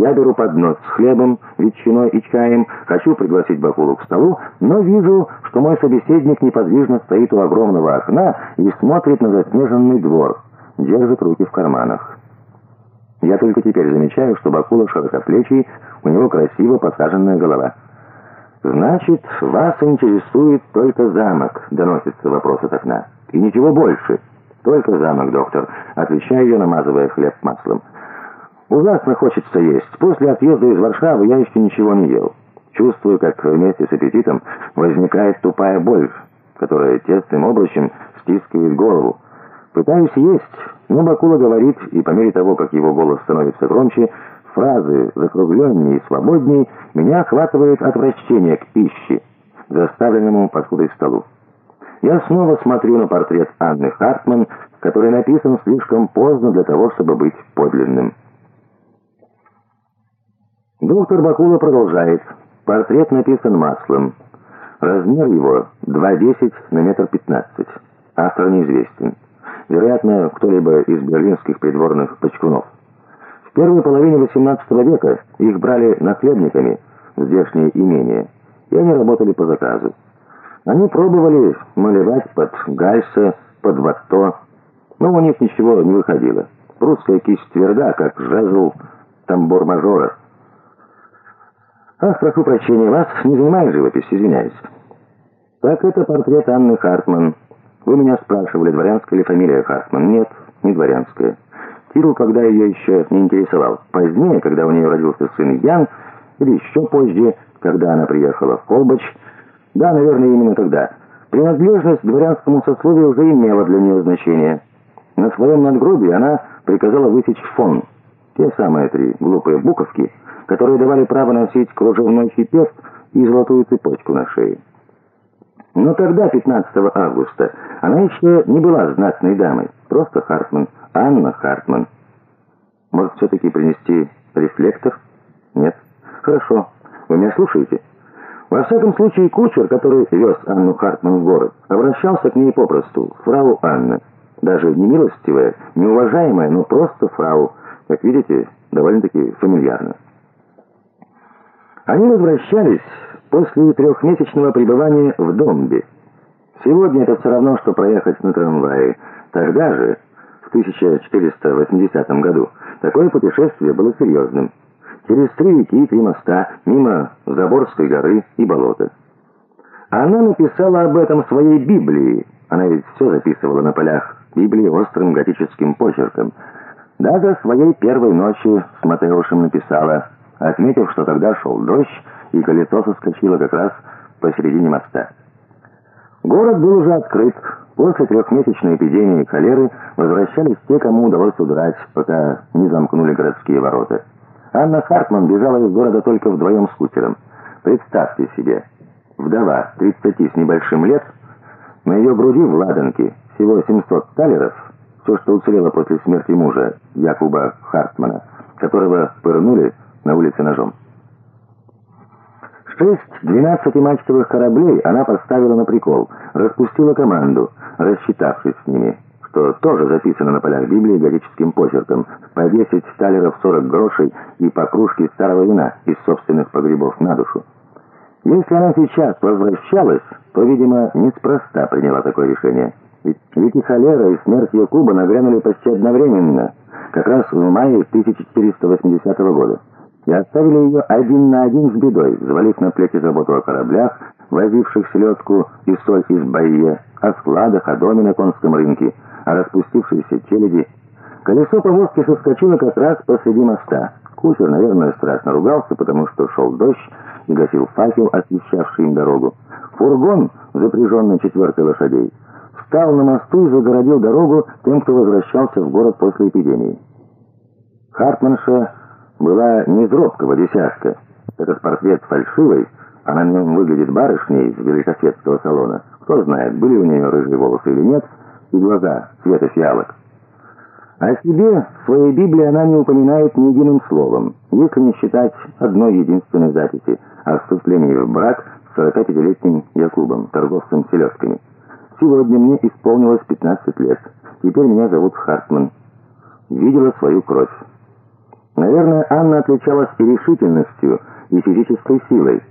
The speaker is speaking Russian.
Я беру поднос с хлебом, ветчиной и чаем, хочу пригласить Бакулу к столу, но вижу, что мой собеседник неподвижно стоит у огромного окна и смотрит на заснеженный двор, держит руки в карманах. Я только теперь замечаю, что Бакула широкоплечий, у него красиво посаженная голова. «Значит, вас интересует только замок», — доносится вопрос от окна. «И ничего больше». «Только замок, доктор», — отвечаю я, намазывая хлеб маслом. «Ужасно хочется есть. После отъезда из Варшавы я еще ничего не ел. Чувствую, как вместе с аппетитом возникает тупая боль, которая тесным обручем стискивает голову. Пытаюсь есть, но Бакула говорит, и по мере того, как его голос становится громче, фразы закругленнее и свободнее, меня охватывает отвращение к пище, заставленному посудой столу. Я снова смотрю на портрет Анны Хартман, который написан слишком поздно для того, чтобы быть подлинным. Доктор Бакула продолжает. Портрет написан маслом. Размер его 2,10 на метр 15. Автор неизвестен. Вероятно, кто-либо из берлинских придворных почкунов. В первой половине XVIII века их брали наследниками в здешние имения, и они работали по заказу. Они пробовали малевать под Гайса, под Ватто, но у них ничего не выходило. Прусская кисть тверда, как жезл тамбор-мажора. Ах, прошу прощения, вас не занимает живопись, извиняюсь. Так это портрет Анны Хартман. Вы меня спрашивали, дворянская ли фамилия Хартман? Нет, не дворянская. Титул, когда ее еще не интересовал. Позднее, когда у нее родился сын Ян, или еще позже, когда она приехала в Колбач, да, наверное, именно тогда. Принадлежность дворянскому сословию уже имела для нее значение. На своем надгробии она приказала высечь фон. Те самые три глупые буковки, которые давали право носить кружевной чепец и золотую цепочку на шее. Но тогда, 15 августа, она еще не была знатной дамой. Просто Хартман. Анна Хартман. Может, все-таки принести рефлектор? Нет? Хорошо. Вы меня слушаете? Во всяком случае, кучер, который вез Анну Хартман в город, обращался к ней попросту, фрау Анна. Даже не милостивая, не уважаемая, но просто фрау. Как видите, довольно-таки фамильярно. Они возвращались после трехмесячного пребывания в Домбе. Сегодня это все равно, что проехать на трамвае. Тогда же, в 1480 году, такое путешествие было серьезным через три реки и три моста, мимо Заборской горы и болота. Она написала об этом в своей Библии. Она ведь все записывала на полях Библии острым готическим почерком. Даже своей первой ночью с Матеушем написала, отметив, что тогда шел дождь, и колесо соскочило как раз посередине моста. Город был уже открыт. После трехмесячной эпидемии холеры возвращались те, кому удалось удрать, пока не замкнули городские ворота. Анна Хартман бежала из города только вдвоем с кутером. Представьте себе, вдова, 30 с небольшим лет, на ее груди в ладанке всего 700 талеров, все, что уцелело после смерти мужа, Якуба Хартмана, которого пырнули на улице ножом. Шесть 12-мачтовых кораблей она поставила на прикол, распустила команду, рассчитавшись с ними что тоже записано на полях Библии готическим почерком, по 10 талеров 40 грошей и по кружке старого вина из собственных погребов на душу. Если она сейчас возвращалась, то, видимо, неспроста приняла такое решение. Ведь, ведь и холера, и смерть Якуба нагрянули почти одновременно, как раз в мае 1480 года. И оставили ее один на один с бедой, взвалив на плечи заботу о кораблях, возивших селедку и соль из Баие, о складах, о доме на конском рынке, о распустившейся челяди. Колесо повозки соскочило как раз посреди моста. Кучер, наверное, страшно ругался, потому что шел дождь и гасил факел, освещавший им дорогу. Фургон, запряженный четверкой лошадей, встал на мосту и загородил дорогу тем, кто возвращался в город после эпидемии. Хартманша была не из робкого десятка. Этот портрет фальшивый, а на нем выглядит барышней из великосветского салона. Кто знает, были у нее рыжие волосы или нет, и глаза цвета фиалок. О себе в своей Библии она не упоминает ни единым словом, если не считать одной единственной записи о вступлении в брак с 45-летним Якубом, торговцем селедками. Сегодня мне исполнилось 15 лет. Теперь меня зовут Хартман. Видела свою кровь. Наверное, Анна отличалась и решительностью, и физической силой.